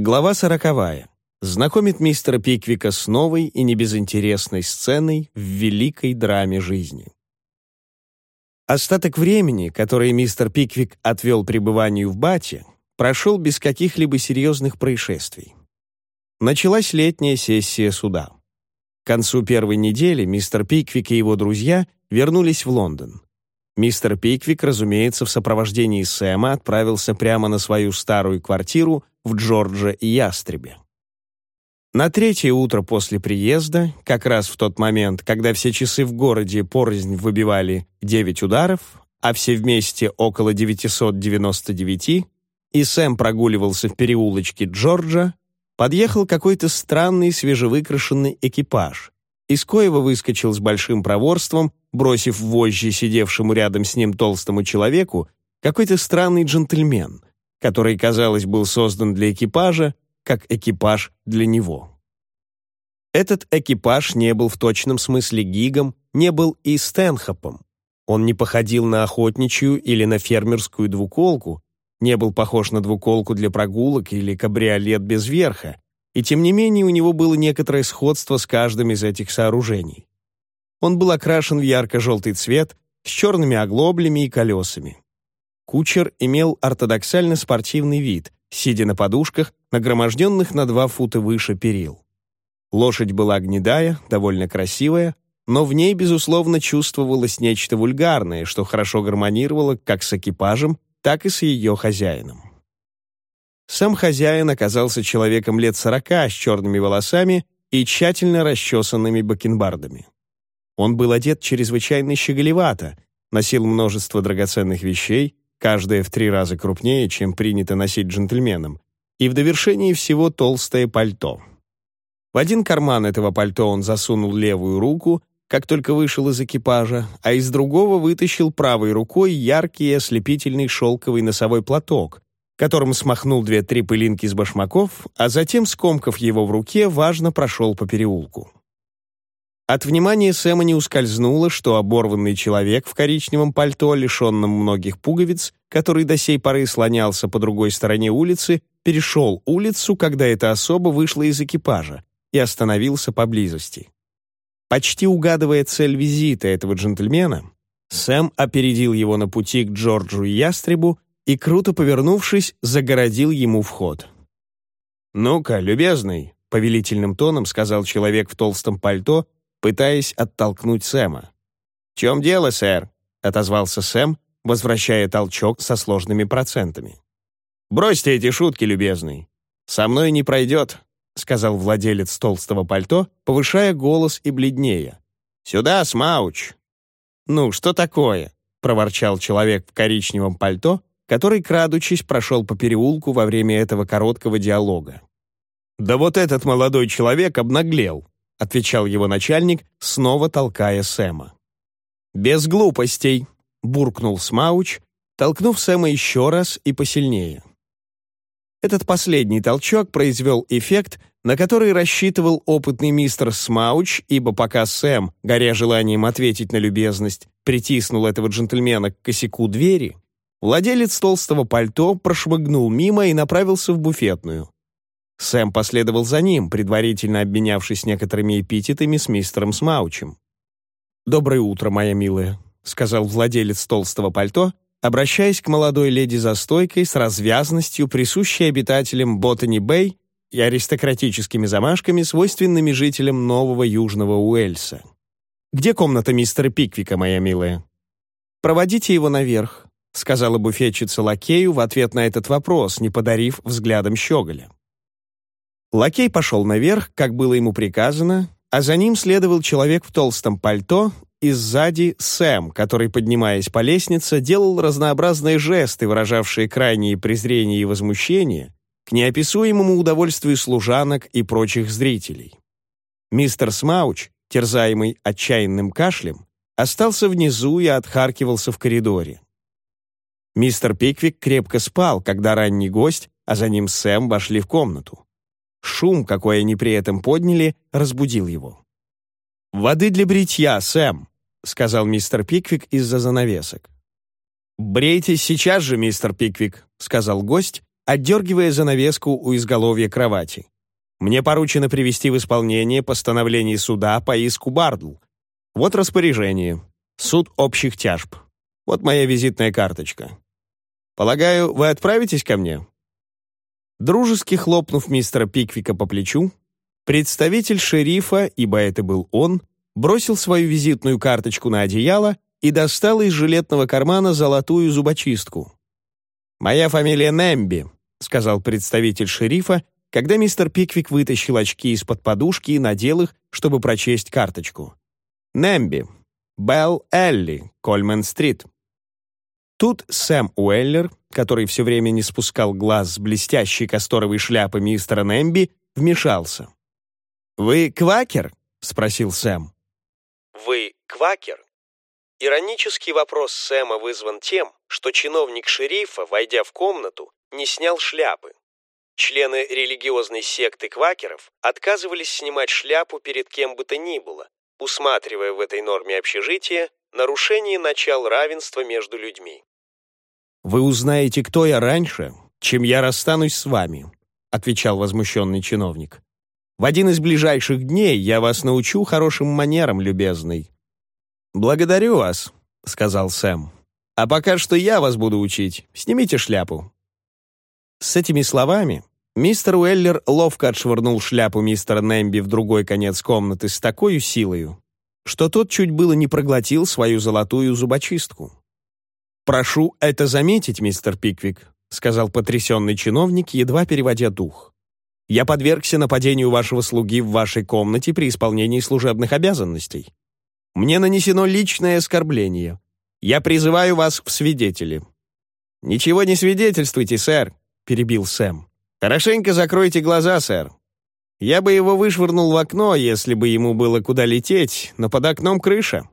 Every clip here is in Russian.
Глава сороковая. Знакомит мистера Пиквика с новой и небезынтересной сценой в великой драме жизни. Остаток времени, который мистер Пиквик отвел пребыванию в Бате, прошел без каких-либо серьезных происшествий. Началась летняя сессия суда. К концу первой недели мистер Пиквик и его друзья вернулись в Лондон. Мистер Пиквик, разумеется, в сопровождении Сэма отправился прямо на свою старую квартиру в Джорджа и Ястребе. На третье утро после приезда, как раз в тот момент, когда все часы в городе порознь выбивали 9 ударов, а все вместе около 999, и Сэм прогуливался в переулочке Джорджа, подъехал какой-то странный свежевыкрашенный экипаж, из коего выскочил с большим проворством бросив вожжи сидевшему рядом с ним толстому человеку, какой-то странный джентльмен, который, казалось, был создан для экипажа, как экипаж для него. Этот экипаж не был в точном смысле гигом, не был и Стэнхопом. Он не походил на охотничью или на фермерскую двуколку, не был похож на двуколку для прогулок или кабриолет без верха, и тем не менее у него было некоторое сходство с каждым из этих сооружений. Он был окрашен в ярко-желтый цвет с черными оглоблями и колесами. Кучер имел ортодоксально спортивный вид, сидя на подушках, нагроможденных на два фута выше перил. Лошадь была гнедая, довольно красивая, но в ней, безусловно, чувствовалось нечто вульгарное, что хорошо гармонировало как с экипажем, так и с ее хозяином. Сам хозяин оказался человеком лет сорока с черными волосами и тщательно расчесанными бакенбардами. Он был одет чрезвычайно щеголевато, носил множество драгоценных вещей, каждая в три раза крупнее, чем принято носить джентльменам, и в довершении всего толстое пальто. В один карман этого пальто он засунул левую руку, как только вышел из экипажа, а из другого вытащил правой рукой яркий ослепительный шелковый носовой платок, которым смахнул две-три пылинки с башмаков, а затем, скомкав его в руке, важно прошел по переулку. От внимания Сэма не ускользнуло, что оборванный человек в коричневом пальто, лишенном многих пуговиц, который до сей поры слонялся по другой стороне улицы, перешел улицу, когда эта особа вышла из экипажа и остановился поблизости. Почти угадывая цель визита этого джентльмена, Сэм опередил его на пути к Джорджу и Ястребу и, круто повернувшись, загородил ему вход. «Ну-ка, любезный», — повелительным тоном сказал человек в толстом пальто, пытаясь оттолкнуть Сэма. «В чем дело, сэр?» — отозвался Сэм, возвращая толчок со сложными процентами. «Бросьте эти шутки, любезный. Со мной не пройдет», — сказал владелец толстого пальто, повышая голос и бледнее. «Сюда, Смауч!» «Ну, что такое?» — проворчал человек в коричневом пальто, который, крадучись, прошел по переулку во время этого короткого диалога. «Да вот этот молодой человек обнаглел», — отвечал его начальник, снова толкая Сэма. «Без глупостей», — буркнул Смауч, толкнув Сэма еще раз и посильнее. Этот последний толчок произвел эффект, на который рассчитывал опытный мистер Смауч, ибо пока Сэм, горя желанием ответить на любезность, притиснул этого джентльмена к косяку двери, владелец толстого пальто прошмыгнул мимо и направился в буфетную. Сэм последовал за ним, предварительно обменявшись некоторыми эпитетами с мистером Смаучем. «Доброе утро, моя милая», — сказал владелец толстого пальто, обращаясь к молодой леди за стойкой с развязностью, присущей обитателям Ботани-Бэй и аристократическими замашками, свойственными жителям Нового Южного Уэльса. «Где комната мистера Пиквика, моя милая?» «Проводите его наверх», — сказала буфетчица лакею в ответ на этот вопрос, не подарив взглядом щеголя. Лакей пошел наверх, как было ему приказано, а за ним следовал человек в толстом пальто и сзади Сэм, который, поднимаясь по лестнице, делал разнообразные жесты, выражавшие крайнее презрение и возмущение к неописуемому удовольствию служанок и прочих зрителей. Мистер Смауч, терзаемый отчаянным кашлем, остался внизу и отхаркивался в коридоре. Мистер Пиквик крепко спал, когда ранний гость, а за ним Сэм, вошли в комнату. Шум, какой они при этом подняли, разбудил его. «Воды для бритья, Сэм», — сказал мистер Пиквик из-за занавесок. «Брейтесь сейчас же, мистер Пиквик», — сказал гость, отдергивая занавеску у изголовья кровати. «Мне поручено привести в исполнение постановление суда по иску Бардл. Вот распоряжение. Суд общих тяжб. Вот моя визитная карточка. Полагаю, вы отправитесь ко мне?» Дружески хлопнув мистера Пиквика по плечу, представитель шерифа, ибо это был он, бросил свою визитную карточку на одеяло и достал из жилетного кармана золотую зубочистку. «Моя фамилия Немби», — сказал представитель шерифа, когда мистер Пиквик вытащил очки из-под подушки и надел их, чтобы прочесть карточку. «Немби. Белл Элли, Кольмен-стрит». Тут Сэм Уэллер, который все время не спускал глаз с блестящей касторовой шляпы мистера Немби, вмешался. «Вы квакер?» — спросил Сэм. «Вы квакер?» Иронический вопрос Сэма вызван тем, что чиновник шерифа, войдя в комнату, не снял шляпы. Члены религиозной секты квакеров отказывались снимать шляпу перед кем бы то ни было, усматривая в этой норме общежития нарушение начал равенства между людьми. «Вы узнаете, кто я раньше, чем я расстанусь с вами», отвечал возмущенный чиновник. «В один из ближайших дней я вас научу хорошим манерам, любезный». «Благодарю вас», — сказал Сэм. «А пока что я вас буду учить. Снимите шляпу». С этими словами мистер Уэллер ловко отшвырнул шляпу мистера Нэмби в другой конец комнаты с такой силою, что тот чуть было не проглотил свою золотую зубочистку. «Прошу это заметить, мистер Пиквик», сказал потрясенный чиновник, едва переводя дух. «Я подвергся нападению вашего слуги в вашей комнате при исполнении служебных обязанностей. Мне нанесено личное оскорбление. Я призываю вас в свидетели». «Ничего не свидетельствуйте, сэр», — перебил Сэм. «Хорошенько закройте глаза, сэр. Я бы его вышвырнул в окно, если бы ему было куда лететь, но под окном крыша».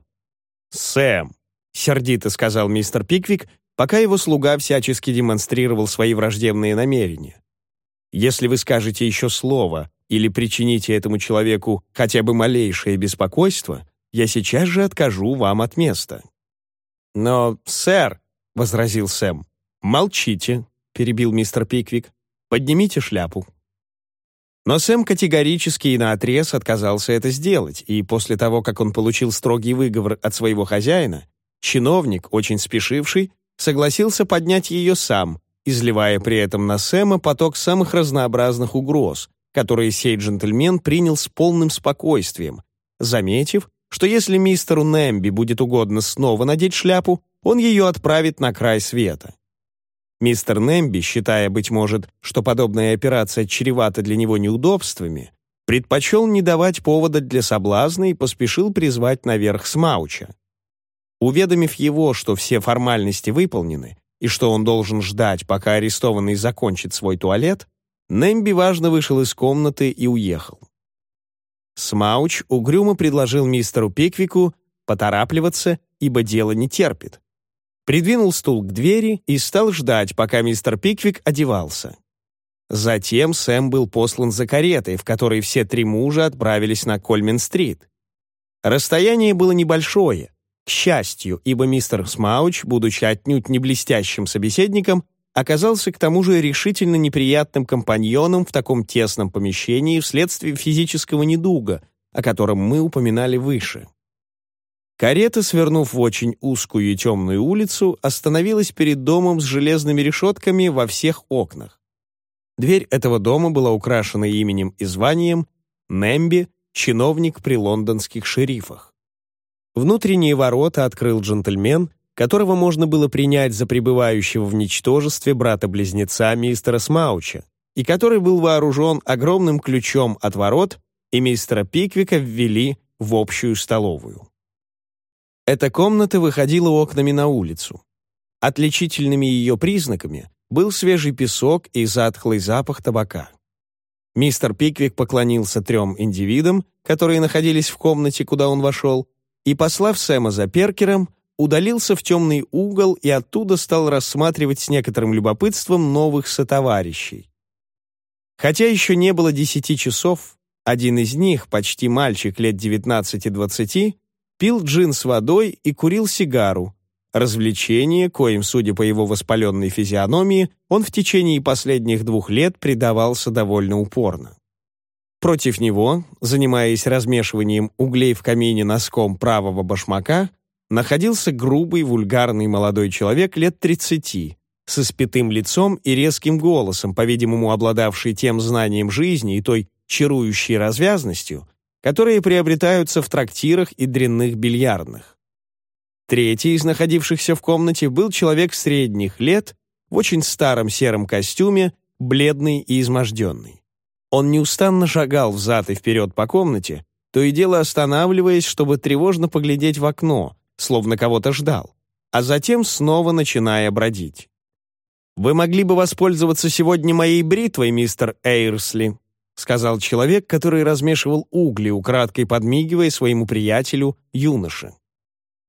«Сэм, сердито сказал мистер Пиквик, пока его слуга всячески демонстрировал свои враждебные намерения. «Если вы скажете еще слово или причините этому человеку хотя бы малейшее беспокойство, я сейчас же откажу вам от места». «Но, сэр», — возразил Сэм, — «молчите», — перебил мистер Пиквик, — «поднимите шляпу». Но Сэм категорически и наотрез отказался это сделать, и после того, как он получил строгий выговор от своего хозяина, Чиновник, очень спешивший, согласился поднять ее сам, изливая при этом на Сэма поток самых разнообразных угроз, которые сей джентльмен принял с полным спокойствием, заметив, что если мистеру Нэмби будет угодно снова надеть шляпу, он ее отправит на край света. Мистер Нэмби, считая, быть может, что подобная операция чревата для него неудобствами, предпочел не давать повода для соблазна и поспешил призвать наверх Смауча. Уведомив его, что все формальности выполнены и что он должен ждать, пока арестованный закончит свой туалет, Немби важно вышел из комнаты и уехал. Смауч угрюмо предложил мистеру Пиквику поторапливаться, ибо дело не терпит. Придвинул стул к двери и стал ждать, пока мистер Пиквик одевался. Затем Сэм был послан за каретой, в которой все три мужа отправились на Кольмен-стрит. Расстояние было небольшое, к счастью, ибо мистер Смауч, будучи отнюдь не блестящим собеседником, оказался к тому же решительно неприятным компаньоном в таком тесном помещении вследствие физического недуга, о котором мы упоминали выше. Карета, свернув в очень узкую и темную улицу, остановилась перед домом с железными решетками во всех окнах. Дверь этого дома была украшена именем и званием Немби, чиновник при лондонских шерифах. Внутренние ворота открыл джентльмен, которого можно было принять за пребывающего в ничтожестве брата-близнеца мистера Смауча, и который был вооружен огромным ключом от ворот, и мистера Пиквика ввели в общую столовую. Эта комната выходила окнами на улицу. Отличительными ее признаками был свежий песок и затхлый запах табака. Мистер Пиквик поклонился трем индивидам, которые находились в комнате, куда он вошел, и, послав Сэма за Перкером, удалился в темный угол и оттуда стал рассматривать с некоторым любопытством новых сотоварищей. Хотя еще не было десяти часов, один из них, почти мальчик лет 19-20, пил джин с водой и курил сигару, развлечение, коим, судя по его воспаленной физиономии, он в течение последних двух лет предавался довольно упорно. Против него, занимаясь размешиванием углей в камине носком правого башмака, находился грубый вульгарный молодой человек лет 30, с испятым лицом и резким голосом, по-видимому, обладавший тем знанием жизни и той чарующей развязностью, которые приобретаются в трактирах и дрянных бильярдных. Третий из находившихся в комнате был человек средних лет, в очень старом сером костюме, бледный и изможденный. Он неустанно шагал взад и вперед по комнате, то и дело останавливаясь, чтобы тревожно поглядеть в окно, словно кого-то ждал, а затем снова начиная бродить. «Вы могли бы воспользоваться сегодня моей бритвой, мистер Эйрсли», сказал человек, который размешивал угли, украдкой подмигивая своему приятелю, юноше.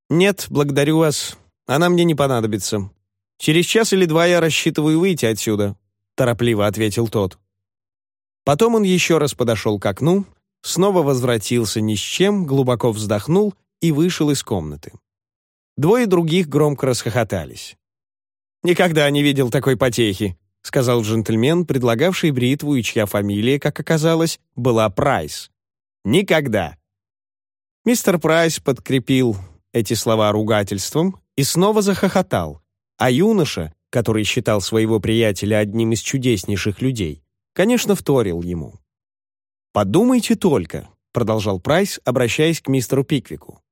«Нет, благодарю вас. Она мне не понадобится. Через час или два я рассчитываю выйти отсюда», торопливо ответил тот. Потом он еще раз подошел к окну, снова возвратился ни с чем, глубоко вздохнул и вышел из комнаты. Двое других громко расхохотались. «Никогда не видел такой потехи», — сказал джентльмен, предлагавший бритву и чья фамилия, как оказалось, была Прайс. «Никогда». Мистер Прайс подкрепил эти слова ругательством и снова захохотал, а юноша, который считал своего приятеля одним из чудеснейших людей, конечно, вторил ему. «Подумайте только», — продолжал Прайс, обращаясь к мистеру Пиквику.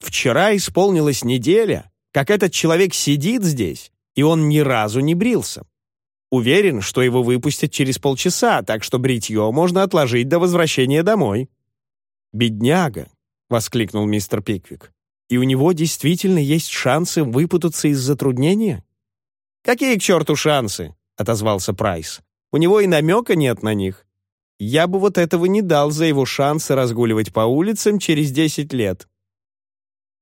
«Вчера исполнилась неделя, как этот человек сидит здесь и он ни разу не брился. Уверен, что его выпустят через полчаса, так что бритье можно отложить до возвращения домой». «Бедняга!» — воскликнул мистер Пиквик. «И у него действительно есть шансы выпутаться из затруднения?» «Какие к черту шансы?» — отозвался Прайс. «У него и намека нет на них. Я бы вот этого не дал за его шансы разгуливать по улицам через десять лет.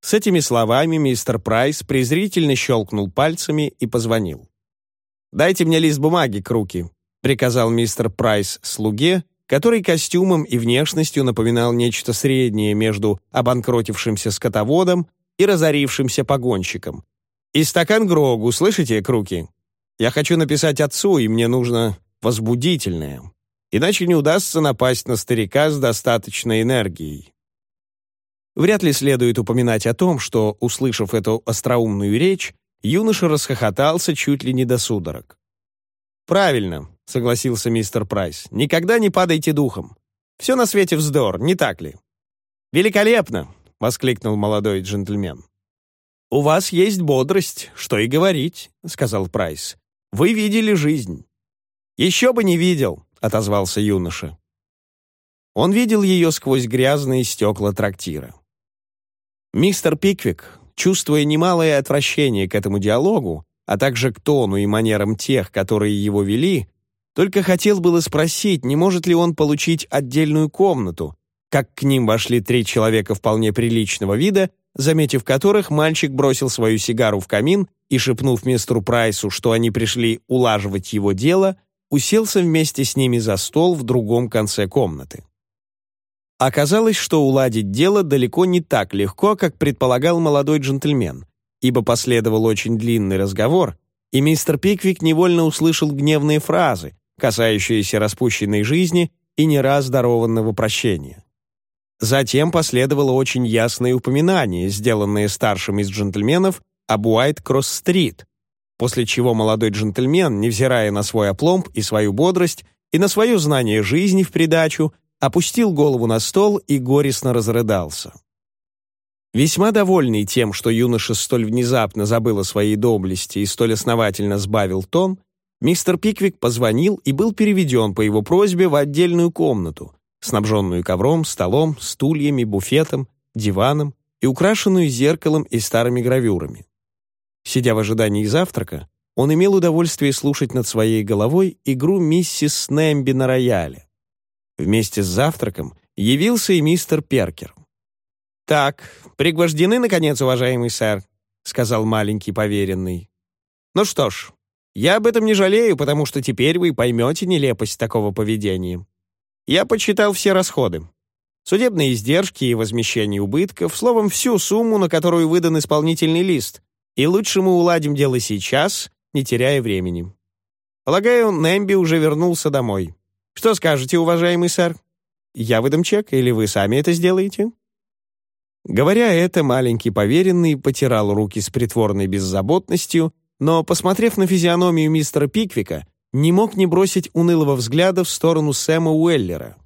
С этими словами мистер Прайс презрительно щелкнул пальцами и позвонил. «Дайте мне лист бумаги, Круки», — приказал мистер Прайс слуге, который костюмом и внешностью напоминал нечто среднее между обанкротившимся скотоводом и разорившимся погонщиком. «И стакан Грогу, слышите, Круки? Я хочу написать отцу, и мне нужно возбудительное. Иначе не удастся напасть на старика с достаточной энергией. Вряд ли следует упоминать о том, что, услышав эту остроумную речь, юноша расхохотался чуть ли не до судорог. «Правильно», — согласился мистер Прайс, — «никогда не падайте духом. Все на свете вздор, не так ли?» «Великолепно!» — воскликнул молодой джентльмен. «У вас есть бодрость, что и говорить», — сказал Прайс. «Вы видели жизнь». «Еще бы не видел», — отозвался юноша. Он видел ее сквозь грязные стекла трактира. Мистер Пиквик, чувствуя немалое отвращение к этому диалогу, а также к тону и манерам тех, которые его вели, только хотел было спросить, не может ли он получить отдельную комнату, как к ним вошли три человека вполне приличного вида, заметив которых, мальчик бросил свою сигару в камин и, шепнув мистеру Прайсу, что они пришли улаживать его дело, уселся вместе с ними за стол в другом конце комнаты. Оказалось, что уладить дело далеко не так легко, как предполагал молодой джентльмен, ибо последовал очень длинный разговор, и мистер Пиквик невольно услышал гневные фразы, касающиеся распущенной жизни и не раз дарованного прощения. Затем последовало очень ясное упоминание, сделанное старшим из джентльменов, об Уайт-Кросс-стрит, после чего молодой джентльмен, невзирая на свой опломб и свою бодрость, и на свое знание жизни в придачу, опустил голову на стол и горестно разрыдался. Весьма довольный тем, что юноша столь внезапно забыл о своей доблести и столь основательно сбавил тон, мистер Пиквик позвонил и был переведен по его просьбе в отдельную комнату, снабженную ковром, столом, стульями, буфетом, диваном и украшенную зеркалом и старыми гравюрами. Сидя в ожидании завтрака, он имел удовольствие слушать над своей головой игру миссис Снэмби на рояле. Вместе с завтраком явился и мистер Перкер. «Так, пригвождены, наконец, уважаемый сэр», — сказал маленький поверенный. «Ну что ж, я об этом не жалею, потому что теперь вы поймете нелепость такого поведения. Я подсчитал все расходы. Судебные издержки и возмещение убытков, словом, всю сумму, на которую выдан исполнительный лист, И лучше мы уладим дело сейчас, не теряя времени. Полагаю, Нэмби уже вернулся домой. Что скажете, уважаемый сэр? Я выдам чек, или вы сами это сделаете?» Говоря это, маленький поверенный потирал руки с притворной беззаботностью, но, посмотрев на физиономию мистера Пиквика, не мог не бросить унылого взгляда в сторону Сэма Уэллера.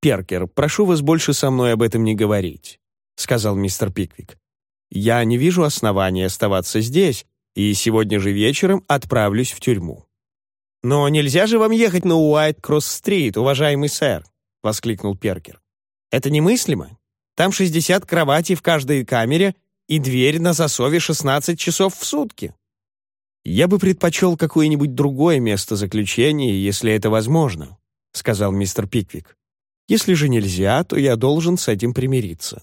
«Перкер, прошу вас больше со мной об этом не говорить», — сказал мистер Пиквик. «Я не вижу основания оставаться здесь, и сегодня же вечером отправлюсь в тюрьму». «Но нельзя же вам ехать на Уайт-Кросс-стрит, уважаемый сэр», — воскликнул Перкер. «Это немыслимо. Там 60 кроватей в каждой камере и дверь на засове 16 часов в сутки». «Я бы предпочел какое-нибудь другое место заключения, если это возможно», — сказал мистер Пиквик. «Если же нельзя, то я должен с этим примириться».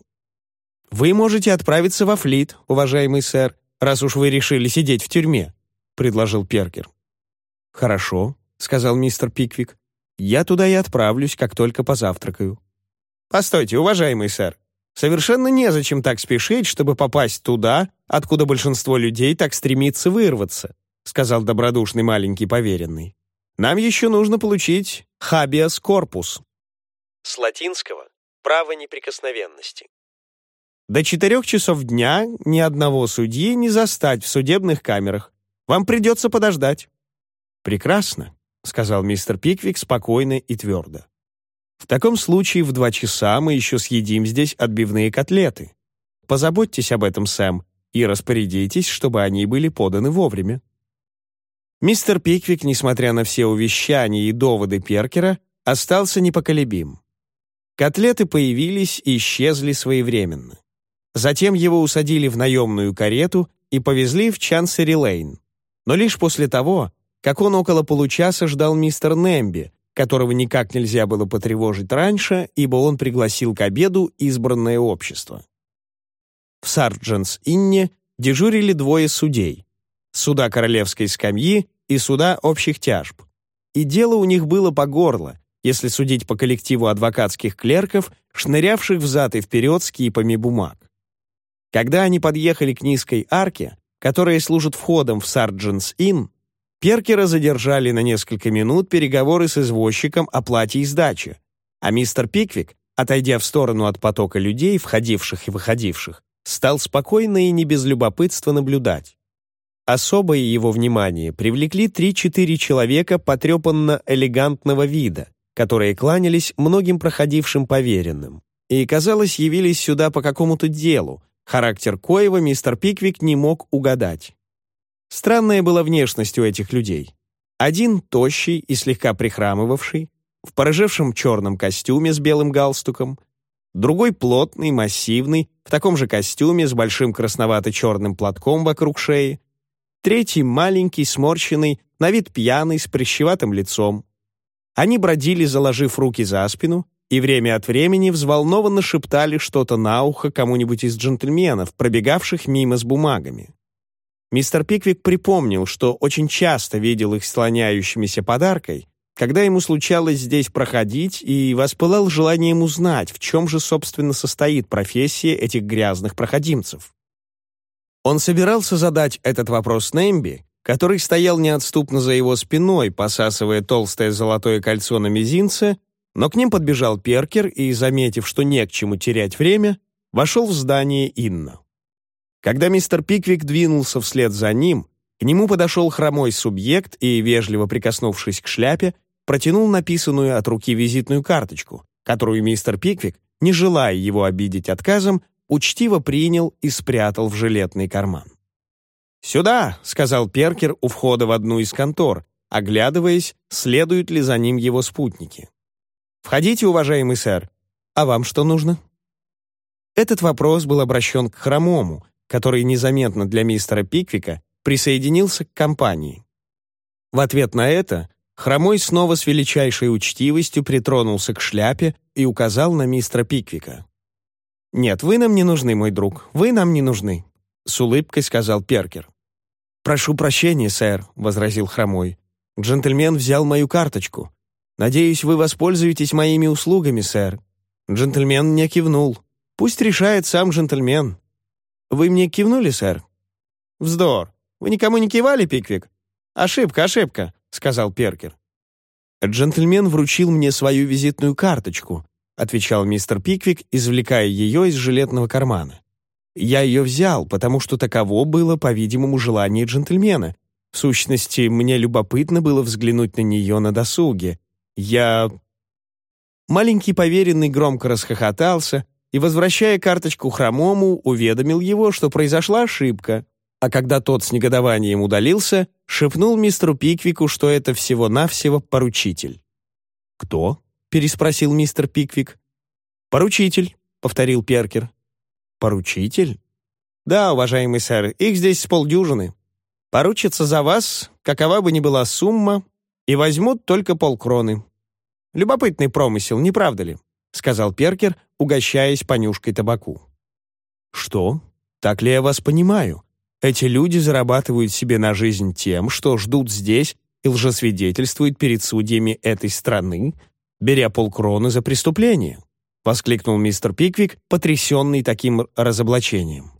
«Вы можете отправиться во флит, уважаемый сэр, раз уж вы решили сидеть в тюрьме», — предложил Перкер. «Хорошо», — сказал мистер Пиквик. «Я туда и отправлюсь, как только позавтракаю». «Постойте, уважаемый сэр, совершенно незачем так спешить, чтобы попасть туда, откуда большинство людей так стремится вырваться», сказал добродушный маленький поверенный. «Нам еще нужно получить хабиас корпус». С латинского «право неприкосновенности». До четырех часов дня ни одного судьи не застать в судебных камерах. Вам придется подождать. «Прекрасно», — сказал мистер Пиквик спокойно и твердо. «В таком случае в два часа мы еще съедим здесь отбивные котлеты. Позаботьтесь об этом, Сэм, и распорядитесь, чтобы они были поданы вовремя». Мистер Пиквик, несмотря на все увещания и доводы Перкера, остался непоколебим. Котлеты появились и исчезли своевременно. Затем его усадили в наемную карету и повезли в Чансери-Лейн. Но лишь после того, как он около получаса ждал мистер Немби, которого никак нельзя было потревожить раньше, ибо он пригласил к обеду избранное общество. В Сардженс-Инне дежурили двое судей — суда королевской скамьи и суда общих тяжб. И дело у них было по горло, если судить по коллективу адвокатских клерков, шнырявших взад и вперед с кипами бумаг. Когда они подъехали к низкой арке, которая служит входом в Сардженс-Инн, Перкера задержали на несколько минут переговоры с извозчиком о плате и сдаче, а мистер Пиквик, отойдя в сторону от потока людей, входивших и выходивших, стал спокойно и не без любопытства наблюдать. Особое его внимание привлекли три-четыре человека потрепанно-элегантного вида, которые кланялись многим проходившим поверенным, и, казалось, явились сюда по какому-то делу, характер коего мистер Пиквик не мог угадать. Странная была внешность у этих людей. Один тощий и слегка прихрамывавший, в порыжевшем черном костюме с белым галстуком, другой плотный, массивный, в таком же костюме с большим красновато-черным платком вокруг шеи, третий маленький, сморщенный, на вид пьяный, с прыщеватым лицом. Они бродили, заложив руки за спину, и время от времени взволнованно шептали что-то на ухо кому-нибудь из джентльменов, пробегавших мимо с бумагами. Мистер Пиквик припомнил, что очень часто видел их слоняющимися подаркой, когда ему случалось здесь проходить, и воспылал желанием узнать, в чем же, собственно, состоит профессия этих грязных проходимцев. Он собирался задать этот вопрос Нэмби, который стоял неотступно за его спиной, посасывая толстое золотое кольцо на мизинце, но к ним подбежал Перкер и, заметив, что не к чему терять время, вошел в здание Инна. Когда мистер Пиквик двинулся вслед за ним, к нему подошел хромой субъект и, вежливо прикоснувшись к шляпе, протянул написанную от руки визитную карточку, которую мистер Пиквик, не желая его обидеть отказом, учтиво принял и спрятал в жилетный карман. «Сюда!» — сказал Перкер у входа в одну из контор, оглядываясь, следуют ли за ним его спутники. «Входите, уважаемый сэр. А вам что нужно?» Этот вопрос был обращен к хромому, который незаметно для мистера Пиквика присоединился к компании. В ответ на это Хромой снова с величайшей учтивостью притронулся к шляпе и указал на мистера Пиквика. «Нет, вы нам не нужны, мой друг, вы нам не нужны», — с улыбкой сказал Перкер. «Прошу прощения, сэр», — возразил Хромой. «Джентльмен взял мою карточку. Надеюсь, вы воспользуетесь моими услугами, сэр». Джентльмен мне кивнул. «Пусть решает сам джентльмен. Вы мне кивнули, сэр?» Вздор. Вы никому не кивали, Пиквик? Ошибка, ошибка, сказал Перкер. Джентльмен вручил мне свою визитную карточку, отвечал мистер Пиквик, извлекая ее из жилетного кармана. Я ее взял, потому что таково было, по-видимому, желание джентльмена. В сущности, мне любопытно было взглянуть на нее на досуге. Я... Маленький поверенный громко расхохотался и, возвращая карточку хромому, уведомил его, что произошла ошибка, а когда тот с негодованием удалился, шепнул мистеру Пиквику, что это всего-навсего поручитель. «Кто?» — переспросил мистер Пиквик. «Поручитель», — повторил Перкер. «Поручитель?» «Да, уважаемый сэр, их здесь с полдюжины. Поручатся за вас, какова бы ни была сумма, и возьмут только полкроны. Любопытный промысел, не правда ли?» — сказал Перкер, угощаясь понюшкой табаку. «Что? Так ли я вас понимаю? Эти люди зарабатывают себе на жизнь тем, что ждут здесь и лжесвидетельствуют перед судьями этой страны, беря полкроны за преступление», — воскликнул мистер Пиквик, потрясенный таким разоблачением.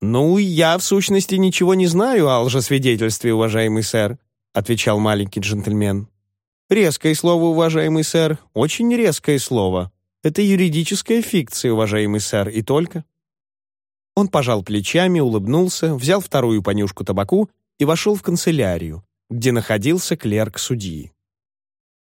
«Ну, я, в сущности, ничего не знаю о лжесвидетельстве, уважаемый сэр», — отвечал маленький джентльмен. «Резкое слово, уважаемый сэр, очень резкое слово. Это юридическая фикция, уважаемый сэр, и только». Он пожал плечами, улыбнулся, взял вторую понюшку табаку и вошел в канцелярию, где находился клерк судьи.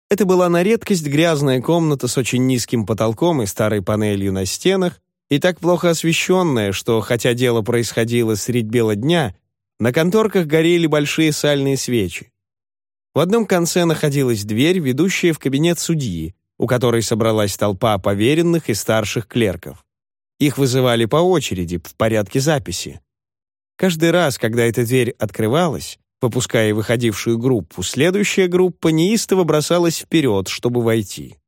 Это была на редкость грязная комната с очень низким потолком и старой панелью на стенах, и так плохо освещенная, что, хотя дело происходило средь бела дня, на конторках горели большие сальные свечи. В одном конце находилась дверь, ведущая в кабинет судьи, у которой собралась толпа поверенных и старших клерков. Их вызывали по очереди, в порядке записи. Каждый раз, когда эта дверь открывалась, выпуская выходившую группу, следующая группа неистово бросалась вперед, чтобы войти.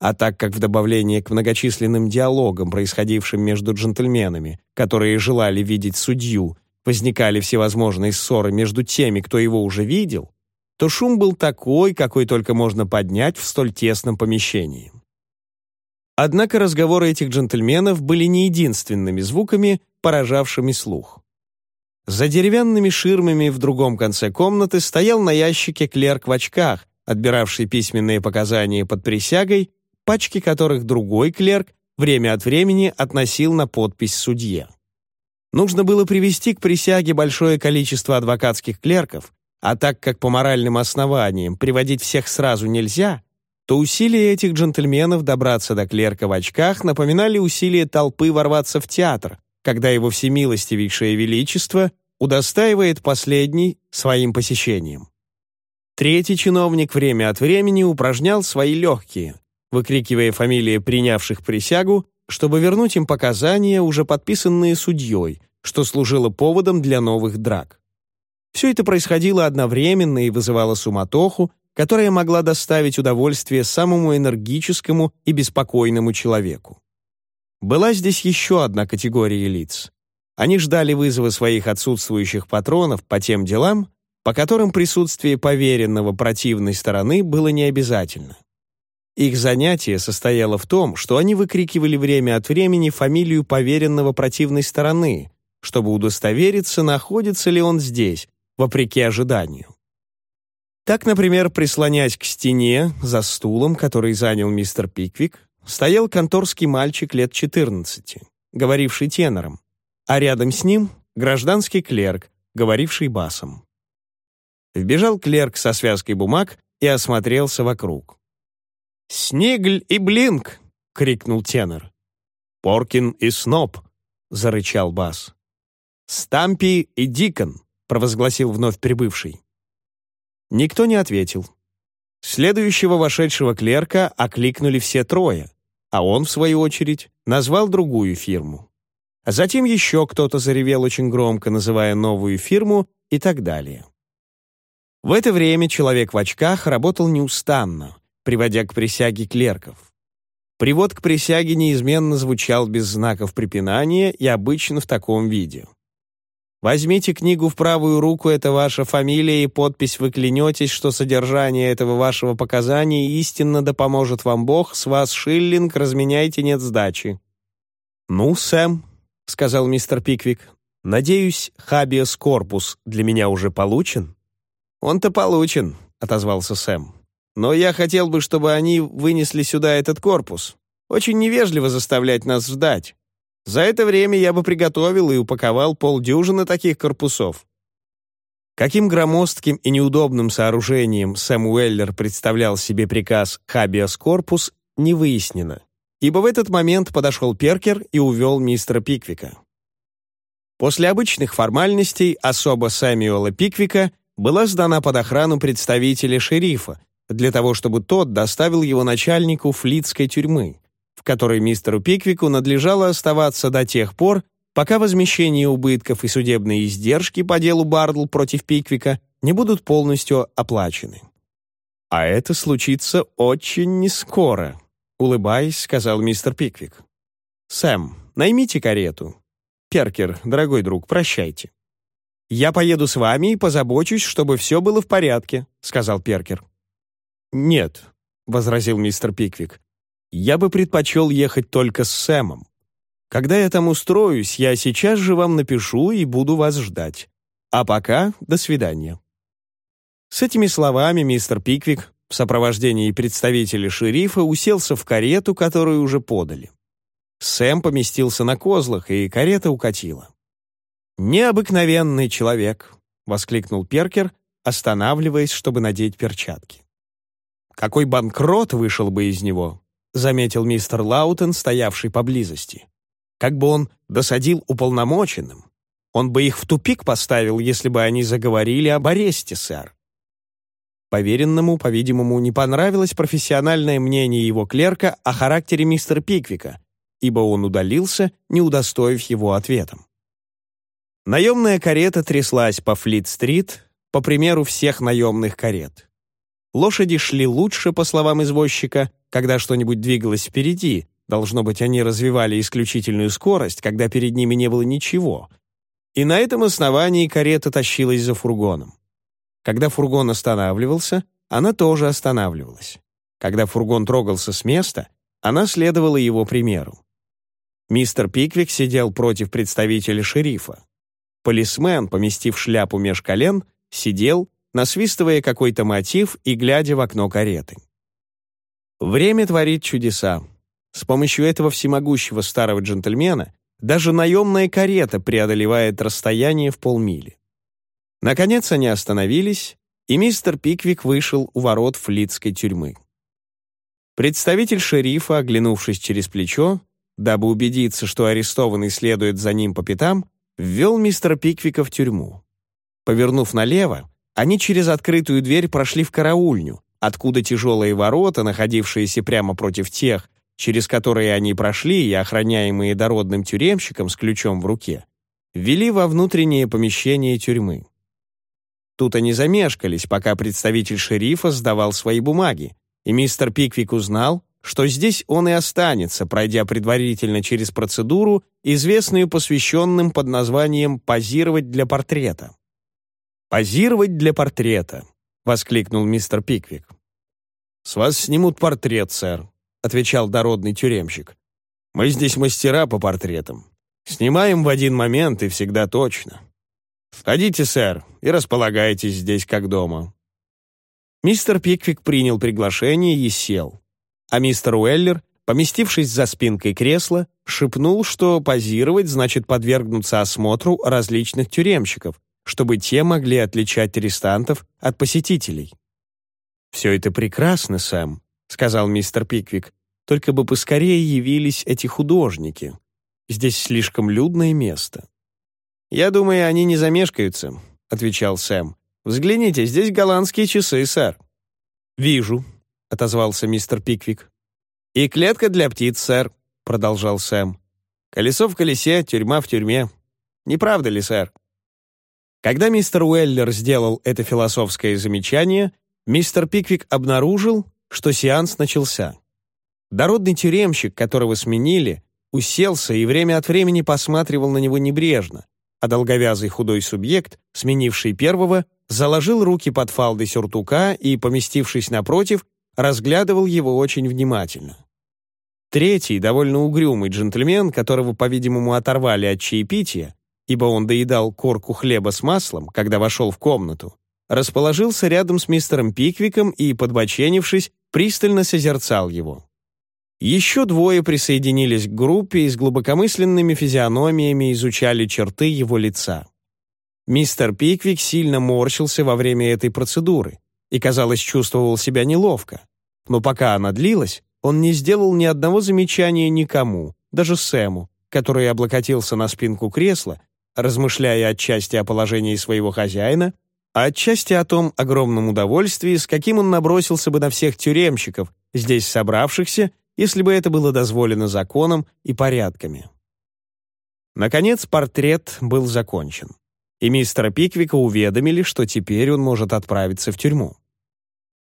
А так как в добавление к многочисленным диалогам, происходившим между джентльменами, которые желали видеть судью, возникали всевозможные ссоры между теми, кто его уже видел, то шум был такой, какой только можно поднять в столь тесном помещении. Однако разговоры этих джентльменов были не единственными звуками, поражавшими слух. За деревянными ширмами в другом конце комнаты стоял на ящике клерк в очках, отбиравший письменные показания под присягой, пачки которых другой клерк время от времени относил на подпись судье. Нужно было привести к присяге большое количество адвокатских клерков, а так как по моральным основаниям приводить всех сразу нельзя, то усилия этих джентльменов добраться до клерка в очках напоминали усилия толпы ворваться в театр, когда его всемилостивейшее величество удостаивает последний своим посещением. Третий чиновник время от времени упражнял свои легкие, выкрикивая фамилии принявших присягу, чтобы вернуть им показания, уже подписанные судьей, что служило поводом для новых драк. Все это происходило одновременно и вызывало суматоху, которая могла доставить удовольствие самому энергическому и беспокойному человеку. Была здесь еще одна категория лиц. Они ждали вызова своих отсутствующих патронов по тем делам, по которым присутствие поверенного противной стороны было необязательно. Их занятие состояло в том, что они выкрикивали время от времени фамилию поверенного противной стороны, чтобы удостовериться, находится ли он здесь, вопреки ожиданию. Так, например, прислонясь к стене за стулом, который занял мистер Пиквик, стоял конторский мальчик лет 14, говоривший тенором, а рядом с ним гражданский клерк, говоривший басом. Вбежал клерк со связкой бумаг и осмотрелся вокруг. «Снегль и Блинк!» — крикнул тенор. «Поркин и Сноб!» — зарычал бас. «Стампи и Дикон!» — провозгласил вновь прибывший. Никто не ответил. Следующего вошедшего клерка окликнули все трое, а он, в свою очередь, назвал другую фирму. А затем еще кто-то заревел очень громко, называя новую фирму и так далее. В это время человек в очках работал неустанно, приводя к присяге клерков. Привод к присяге неизменно звучал без знаков препинания и обычно в таком виде. Возьмите книгу в правую руку, это ваша фамилия и подпись, вы клянетесь, что содержание этого вашего показания истинно да поможет вам Бог, с вас шиллинг, разменяйте, нет сдачи». «Ну, Сэм», — сказал мистер Пиквик, «Надеюсь, хабиас корпус для меня уже получен?» «Он-то получен», — отозвался Сэм. «Но я хотел бы, чтобы они вынесли сюда этот корпус. Очень невежливо заставлять нас ждать. За это время я бы приготовил и упаковал полдюжины таких корпусов». Каким громоздким и неудобным сооружением Сэм Уэллер представлял себе приказ «Хабиас корпус» не выяснено, ибо в этот момент подошел Перкер и увел мистера Пиквика. После обычных формальностей особо Сэмюэла Пиквика была сдана под охрану представителя шерифа для того, чтобы тот доставил его начальнику флитской тюрьмы, в которой мистеру Пиквику надлежало оставаться до тех пор, пока возмещение убытков и судебные издержки по делу Бардл против Пиквика не будут полностью оплачены. «А это случится очень нескоро», — улыбаясь, сказал мистер Пиквик. «Сэм, наймите карету. Перкер, дорогой друг, прощайте». «Я поеду с вами и позабочусь, чтобы все было в порядке», — сказал Перкер. «Нет», — возразил мистер Пиквик, «я бы предпочел ехать только с Сэмом. Когда я там устроюсь, я сейчас же вам напишу и буду вас ждать. А пока до свидания». С этими словами мистер Пиквик в сопровождении представителя шерифа уселся в карету, которую уже подали. Сэм поместился на козлах, и карета укатила. «Необыкновенный человек», — воскликнул Перкер, останавливаясь, чтобы надеть перчатки. «Какой банкрот вышел бы из него», — заметил мистер Лоутен, стоявший поблизости. Как бы он досадил уполномоченным. Он бы их в тупик поставил, если бы они заговорили об аресте, сэр. Поверенному, по-видимому, не понравилось профессиональное мнение его клерка о характере мистера Пиквика, ибо он удалился, не удостоив его ответом. Наемная карета тряслась по Флит-стрит, по примеру всех наемных карет. Лошади шли лучше, по словам извозчика, когда что-нибудь двигалось впереди, Должно быть, они развивали исключительную скорость, когда перед ними не было ничего. И на этом основании карета тащилась за фургоном. Когда фургон останавливался, она тоже останавливалась. Когда фургон трогался с места, она следовала его примеру. Мистер Пиквик сидел против представителя шерифа. Полисмен, поместив шляпу меж колен, сидел, насвистывая какой-то мотив и глядя в окно кареты. Время творит чудеса. С помощью этого всемогущего старого джентльмена даже наемная карета преодолевает расстояние в полмили. Наконец они остановились, и мистер Пиквик вышел у ворот флитской тюрьмы. Представитель шерифа, оглянувшись через плечо, дабы убедиться, что арестованный следует за ним по пятам, ввел мистера Пиквика в тюрьму. Повернув налево, они через открытую дверь прошли в караульню, откуда тяжелые ворота, находившиеся прямо против тех, через которые они прошли и охраняемые дородным тюремщиком с ключом в руке, ввели во внутреннее помещение тюрьмы. Тут они замешкались, пока представитель шерифа сдавал свои бумаги, и мистер Пиквик узнал, что здесь он и останется, пройдя предварительно через процедуру, известную посвященным под названием «позировать для портрета». «Позировать для портрета», — воскликнул мистер Пиквик. «С вас снимут портрет, сэр», — отвечал дородный тюремщик. «Мы здесь мастера по портретам. Снимаем в один момент и всегда точно. Входите, сэр, и располагайтесь здесь как дома». Мистер Пиквик принял приглашение и сел. А мистер Уэллер, поместившись за спинкой кресла, шепнул, что позировать значит подвергнуться осмотру различных тюремщиков, чтобы те могли отличать арестантов от посетителей. «Все это прекрасно, Сэм», сказал мистер Пиквик. «Только бы поскорее явились эти художники. Здесь слишком людное место». «Я думаю, они не замешкаются», — отвечал Сэм. «Взгляните, здесь голландские часы, сэр». «Вижу», — отозвался мистер Пиквик. «И клетка для птиц, сэр», — продолжал Сэм. «Колесо в колесе, тюрьма в тюрьме. Не правда ли, сэр?» Когда мистер Уэллер сделал это философское замечание, мистер Пиквик обнаружил, что сеанс начался. Дородный тюремщик, которого сменили, уселся и время от времени посматривал на него небрежно, а долговязый худой субъект, сменивший первого, заложил руки под фалды сюртука и, поместившись напротив, разглядывал его очень внимательно. Третий, довольно угрюмый джентльмен, которого, по-видимому, оторвали от чаепития, ибо он доедал корку хлеба с маслом, когда вошел в комнату, расположился рядом с мистером Пиквиком и, подбоченившись, пристально созерцал его. Еще двое присоединились к группе и с глубокомысленными физиономиями изучали черты его лица. Мистер Пиквик сильно морщился во время этой процедуры и, казалось, чувствовал себя неловко. Но пока она длилась, он не сделал ни одного замечания никому, даже Сэму, который облокотился на спинку кресла, размышляя отчасти о положении своего хозяина, а отчасти о том огромном удовольствии, с каким он набросился бы на всех тюремщиков, здесь собравшихся, если бы это было дозволено законом и порядками. Наконец, портрет был закончен и мистера Пиквика уведомили, что теперь он может отправиться в тюрьму.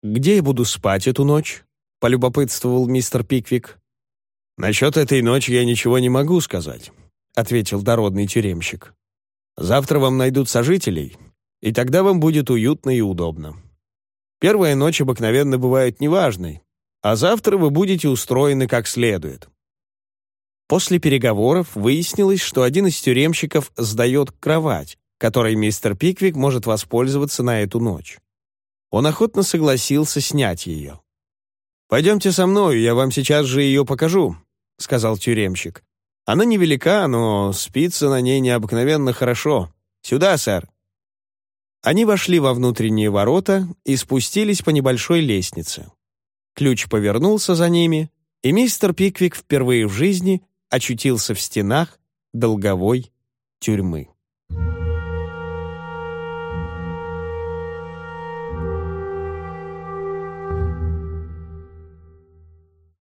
«Где я буду спать эту ночь?» — полюбопытствовал мистер Пиквик. «Насчет этой ночи я ничего не могу сказать», — ответил дородный тюремщик. «Завтра вам найдут сожителей, и тогда вам будет уютно и удобно. Первая ночь обыкновенно бывает неважной, а завтра вы будете устроены как следует». После переговоров выяснилось, что один из тюремщиков сдает кровать, которой мистер Пиквик может воспользоваться на эту ночь. Он охотно согласился снять ее. «Пойдемте со мной, я вам сейчас же ее покажу», — сказал тюремщик. «Она невелика, но спится на ней необыкновенно хорошо. Сюда, сэр». Они вошли во внутренние ворота и спустились по небольшой лестнице. Ключ повернулся за ними, и мистер Пиквик впервые в жизни очутился в стенах долговой тюрьмы.